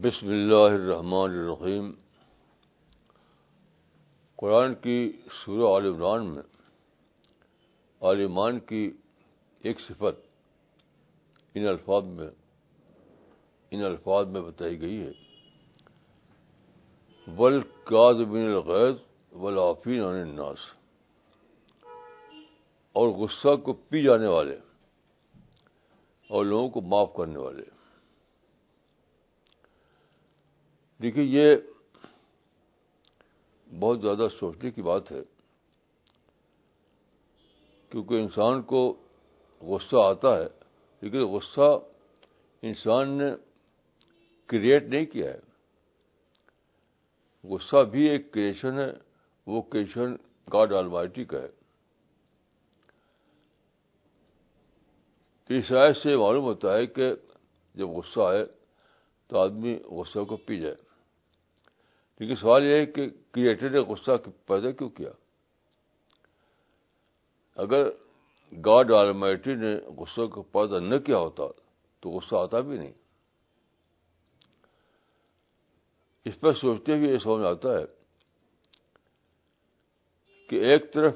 بسم اللہ الرحمن الرحیم۔ قرآن کی سورہ عال عمران میں عالمان کی ایک صفت ان الفاظ میں، ان الفاظ میں بتائی گئی ہے۔ ول قاد بن الغیض ولافین عن الناس۔ اور غصہ کو پی جانے والے اور لوگوں کو معاف کرنے والے۔ دیکھیے، یہ بہت زیادہ سوچنے کی بات ہے۔ کیونکہ انسان کو غصہ آتا ہے، لیکن غصہ انسان نے کریٹ نہیں کیا ہے۔ غصہ بھی ایک کریشن ہے، وہ کریشن گاڈ آلمائٹی کا ہے۔ تو اس آیت سے معلوم ہوتا ہے کہ جب غصہ آئے تو آدمی غصہ کو پی جائے۔ لیکن سوال یہ ہے کہ کریٹر نے غصہ پیدا کیوں کیا؟ اگر گاڈ آلمائٹی نے غصہ کو پیدا نہ کیا ہوتا تو غصہ آتا بھی نہیں۔ اس پر سوچتے ہوئے یہ سمجھ آتا ہے کہ ایک طرف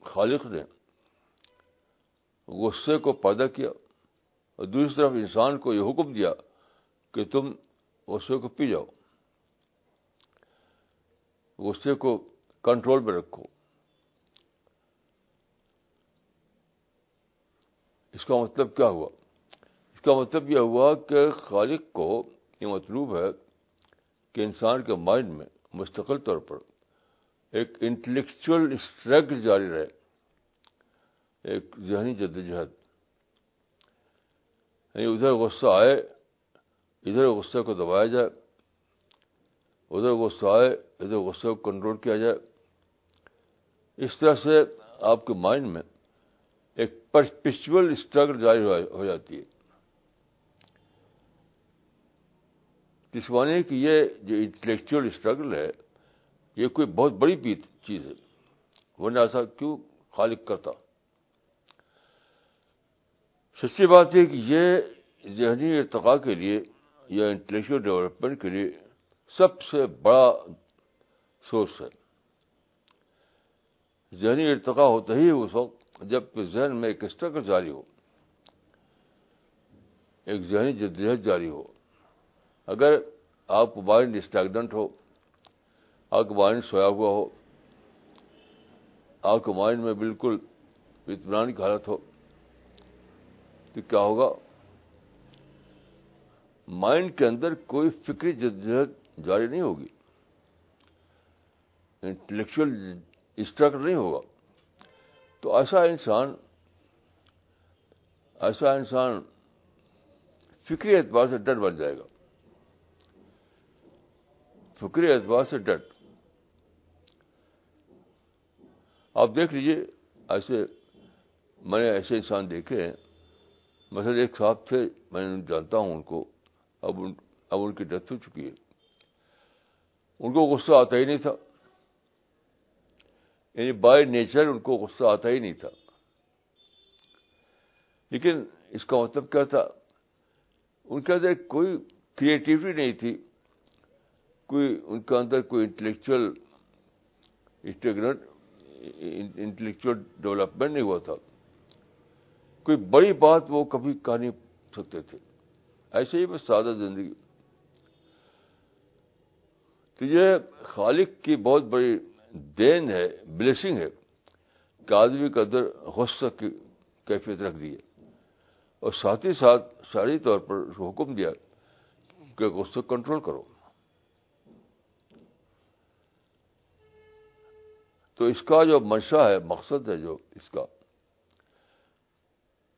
خالق نے غصے کو پیدا کیا اور دوسری طرف انسان کو یہ حکم دیا کہ تم غصے کو پی جاؤ۔ غصے کو کنٹرول میں رکھو۔ اس کا مطلب کیا ہوا؟ اس کا مطلب یہ ہوا کہ خالق کو یہ مطلوب ہے کہ انسان کے مائنڈ میں مستقل طور پر ایک انٹلیکچل اسٹرگل جاری رہے، ایک ذہنی جدوجہد۔ یعنی ادھر غصہ آئے، ادھر غصے کو دبایا جائے۔ ادھر غصہ آئے، ادھر غصے کو کنٹرول کیا جائے۔ اس طرح سے آپ کے مائنڈ میں ایک پرسپیچل اسٹرگل جاری ہو جاتی ہے۔ اس معنی کہ یہ جو انٹلیکچل اسٹرگل ہے، یہ کوئی بہت بڑی چیز ہے۔ ورنہ ایسا کیوں خالق کرتا؟ سچی بات ہے کہ یہ ذہنی ارتقاء کے لیے یا انٹلیکچل ڈیولپمنٹ کے لیے سب سے بڑا سورس ہے۔ ذہنی ارتقاء ہوتا ہی اس وقت جب ذہن میں ایک اسٹرگل جاری ہو۔ ایک ذہنی جدید جاری ہو۔ اگر آپ کا مائنڈ اسٹیگنٹ ہو، آپ کا مائنڈ سویا ہوا ہو، آپ کے مائنڈ میں بالکل اطمینان کی حالت ہو، تو کیا ہوگا؟ مائنڈ کے اندر کوئی فکری جدید جاری نہیں ہوگی۔ انٹلیکچل اسٹرگل نہیں ہوگا۔ تو ایسا انسان ایسا انسان فکری اعتبار سے ڈر بن جائے گا۔ فکری اعتبار سے ڈر۔ آپ دیکھ لیجیے ایسے میں نے ایسے انسان دیکھے ہیں۔ مثلا ایک صاحب تھے، میں جانتا ہوں ان کو۔ اب ان اب ان کی ڈیتھ ہو چکی ہے۔ ان کو غصہ آتا ہی نہیں تھا۔ یعنی بائی نیچر ان کو غصہ آتا ہی نہیں تھا۔ لیکن اس کا مطلب کیا تھا؟ ان کے اندر کوئی کریٹیوٹی نہیں تھی۔ کوئی ان کے اندر کوئی انٹلیکچل انٹلیکچل ڈیولپمنٹ نہیں ہوا تھا۔ کوئی بڑی بات وہ کبھی کہہ نہیں سکتے تھے۔ ایسے ہی بس سادہ زندگی تو یہ خالق کی بہت بڑی دین ہے بلیسنگ ہے کہ آدمی کے اندر غصہ کی کیفیت رکھ دی اور ساتھ ہی ساتھ شاعری طور پر حکم دیا کہ غصہ کنٹرول کرو۔ تو اس کا جو منشا ہے، مقصد ہے جو اس کا،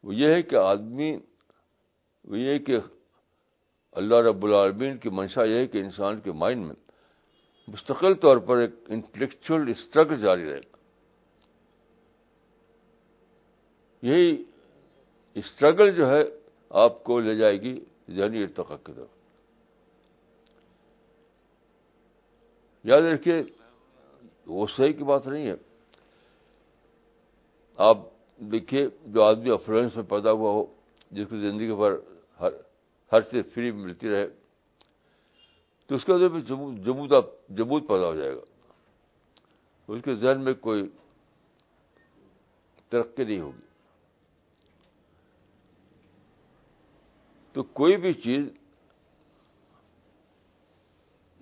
وہ یہ ہے کہ آدمی، وہ یہ کہ اللہ رب العالمین کی منشا یہ ہے کہ انسان کے مائنڈ میں مستقل طور پر ایک انٹلیکچل اسٹرگل جاری رہے گا۔ یہی اسٹرگل جو ہے آپ کو لے جائے گی ذہنی ارتقا کی طرف۔ یاد رکھیے، وہ صحیح کی بات نہیں ہے۔ آپ دیکھیے، جو آدمی افلوئنس میں پیدا ہوا ہو، جس کی زندگی پر ہر ہر چیز فری ملتی رہے تو اس کے اندر بھی جمود جمود پیدا ہو جائے گا۔ اس کے ذہن میں کوئی ترقی نہیں ہوگی۔ تو کوئی بھی چیز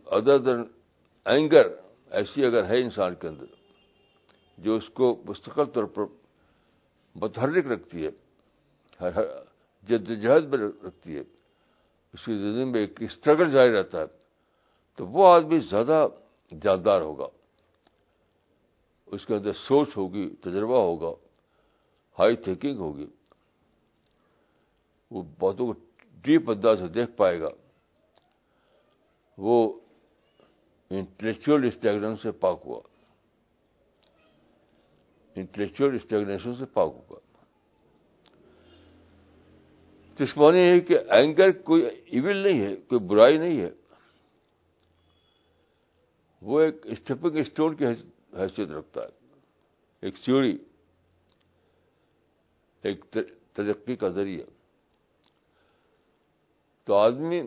ادر دین اینگر ایسی اگر ہے انسان کے اندر جو اس کو مستقل طور پر متحرک رکھتی ہے جدوجہد میں رکھتی ہے، اس کی زندگی میں ایک اسٹرگل جاری رہتا ہے۔ تو وہ آدمی زیادہ جاندار ہوگا۔ اس کے اندر سوچ ہوگی، تجربہ ہوگا ہائی تھنکنگ ہوگی۔ وہ باتوں کو ڈیپ انداز سے دیکھ پائے گا۔ وہ انٹلیکچل اسٹیگنس سے پاک ہوا۔ انٹلیکچل اسٹیگنیشن سے پاک ہوگا معنی ہے کہ اینگر کوئی ایون نہیں ہے، کوئی برائی نہیں ہے۔ وہ ایک اسٹیپنگ اسٹون کی حیثیت رکھتا ہے۔ ایک سیڑھی، ایک ترقی کا ذریعہ۔ تو آدمی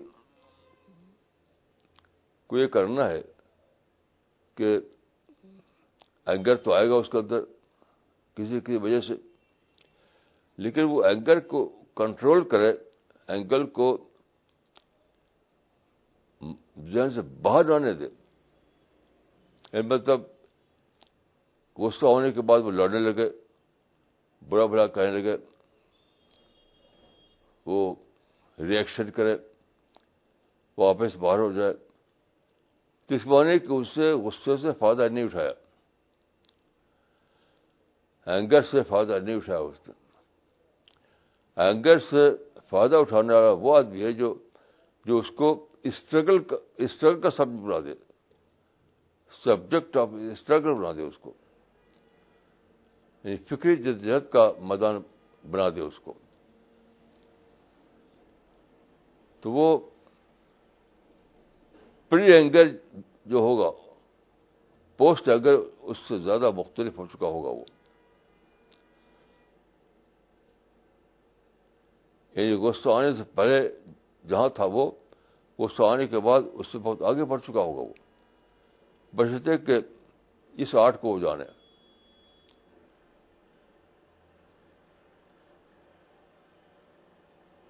کو یہ کرنا ہے کہ اینگر تو آئے گا اس کے اندر کسی کسی وجہ سے، لیکن وہ اینگر کو کنٹرول کرے، اینگل کو ذہن سے باہر آنے دے۔ یعنی مطلب غصہ ہونے کے بعد وہ لڑنے لگے، برا برا کہنے لگے، وہ ریئیکشن کرے، واپس باہر ہو جائے۔ تو اس معنی کہ اس سے غصے سے فائدہ نہیں اٹھایا۔ اینگر سے فائدہ نہیں اٹھایا اس نے۔ اینگر سے فائدہ اٹھانے والا وہ آدمی ہے جو جو اس کو اسٹرگل کا اسٹرگل کا سبجیکٹ بنا دے۔ سبجیکٹ آف اسٹرگل بنا دے اس کو۔ یعنی فکری جدید کا میدان بنا دے اس کو۔ تو وہ پری اینگر جو ہوگا پوسٹ اینگر اس سے زیادہ مختلف ہو چکا ہوگا وہ۔ یعنی غصہ آنے سے پہلے جہاں تھا وہ غصہ آنے کے بعد اس سے بہت آگے بڑھ چکا ہوگا وہ۔ بشتے کہ اس آرٹ کو وہ جانے۔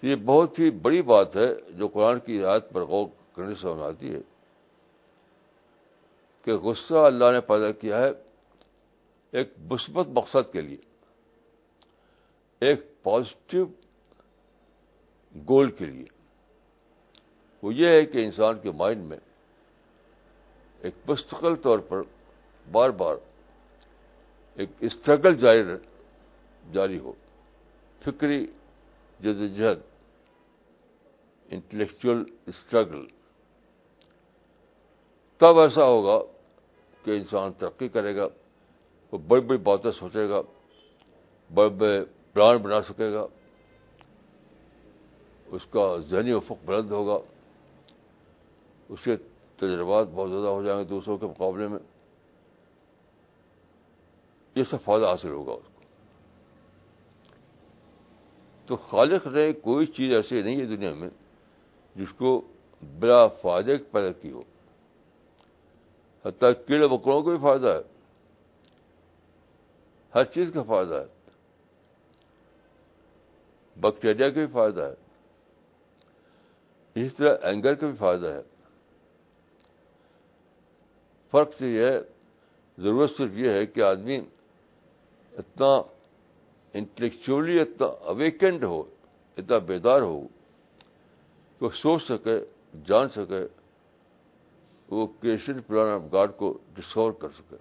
یہ بہت ہی بڑی بات ہے جو قرآن کی رعایت پر غور کرنے سے آتی ہے کہ غصہ اللہ نے پیدا کیا ہے ایک مثبت مقصد کے لیے، ایک پازیٹو گول کے لیے۔ وہ یہ ہے کہ انسان کے مائنڈ میں ایک مستقل طور پر بار بار ایک اسٹرگل جاری جاری ہو۔ فکری جدوجہد انٹلیکچل اسٹرگل۔ تب ایسا ہوگا کہ انسان ترقی کرے گا، وہ بڑی بڑی باتیں سوچے گا، بڑے بڑے پلان بنا سکے گا، اس کا ذہنی افق بلند ہوگا اس کے تجربات بہت زیادہ ہو جائیں گے دوسروں کے مقابلے میں، یہ سب فائدہ حاصل ہوگا اس کو۔ تو خالق نے کوئی چیز ایسی نہیں ہے دنیا میں جس کو بلا فائدے پیدا کی ہو۔ حتیٰ کیڑے مکڑوں کو بھی فائدہ ہے۔ ہر چیز کا فائدہ ہے۔ بیکٹیریا کا بھی فائدہ ہے۔ اسی طرح اینگر کا بھی فائدہ ہے۔ فرق سے یہ ہے، ضرورت صرف یہ ہے کہ آدمی اتنا انٹلیکچولی اتنا اویکنڈ ہو، اتنا بیدار ہو، کہ سوچ سکے، جان سکے، وہ کریشن پلان آف گاڈ کو ڈسکور کر سکے۔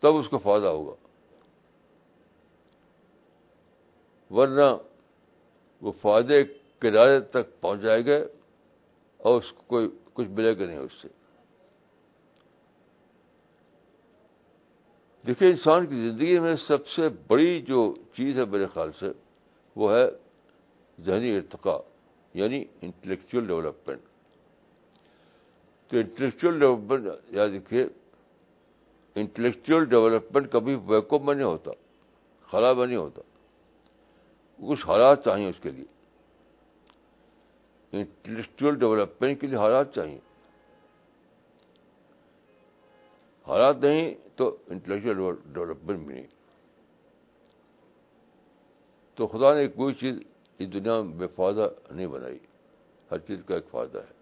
تب اس کو فائدہ ہوگا۔ ورنہ وہ فائدے کنارے تک پہنچ جائے گا اور اس کو کوئی کچھ ملے گا نہیں اس سے۔ دیکھیے، انسان کی زندگی میں سب سے بڑی جو چیز ہے میرے خیال سے، وہ ہے ذہنی ارتقاء یعنی انٹلیکچل ڈیولپمنٹ تو انٹلیکچل ڈیولپمنٹ یاد دیکھیے انٹلیکچل ڈیولپمنٹ کبھی ویکوم میں نہیں ہوتا خلا میں نہیں ہوتا۔ کچھ حالات چاہیے اس کے لیے۔ انٹلیکچل ڈیولپمنٹ کے لیے حالات چاہیے۔ حالات نہیں تو انٹلیکچل ڈیولپمنٹ بھی نہیں۔ تو خدا نے کوئی چیز اس دنیا میں بے فائدہ نہیں بنائی۔ ہر چیز کا ایک فائدہ ہے۔